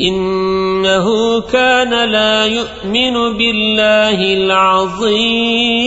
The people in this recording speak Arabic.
إنه كان لا يؤمن بالله العظيم.